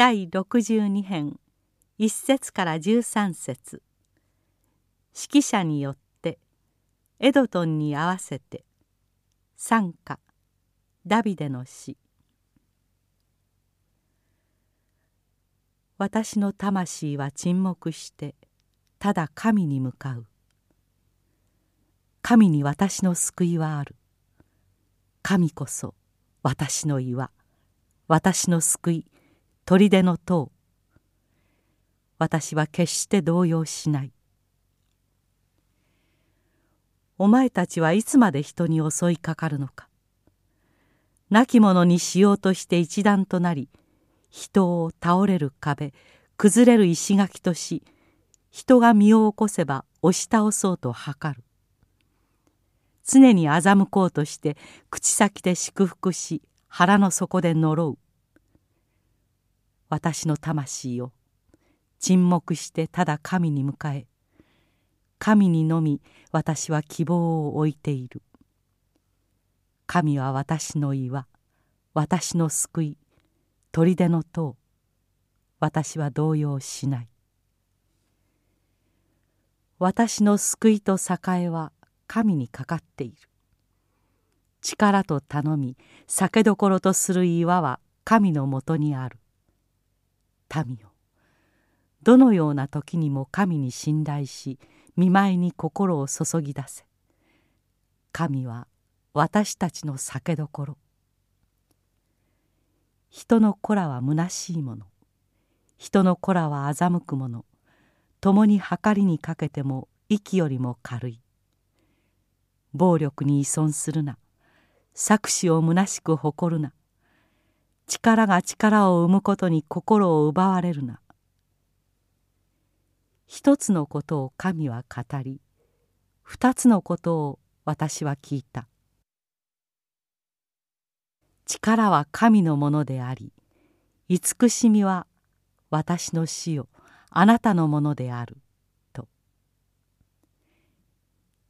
第62編1節から13節。指揮者によってエドトンに合わせて賛歌ダビデの詩私の魂は沈黙してただ神に向かう。神に私の救いはある。神こそ私の岩私の救い砦の塔。私は決して動揺しない。お前たちはいつまで人に襲いかかるのか。亡き者にしようとして一段となり人を倒れる壁崩れる石垣とし人が身を起こせば押し倒そうと図る。常に欺こうとして口先で祝福し腹の底で呪う。私の魂を。沈黙してただ神に迎え神にのみ私は希望を置いている。神は私の岩私の救い砦の塔私は動揺しない。私の救いと栄えは神にかかっている。力と頼み酒どころとする岩は神のもとにある。民よ。どのような時にも神に信頼し見舞いに心を注ぎ出せ。神は私たちの酒どころ。人の子らは虚しいもの。人の子らは欺くもの。共に計りにかけても息よりも軽い。暴力に依存するな。搾取を虚しく誇るな。力が力を生むことに心を奪われるな。一つのことを神は語り二つのことを私は聞いた。力は神のものであり慈しみは私の死をあなたのものであると。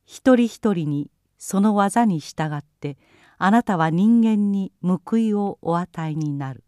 一人一人にその技に従ってあなたは人間に報いをお与えになる。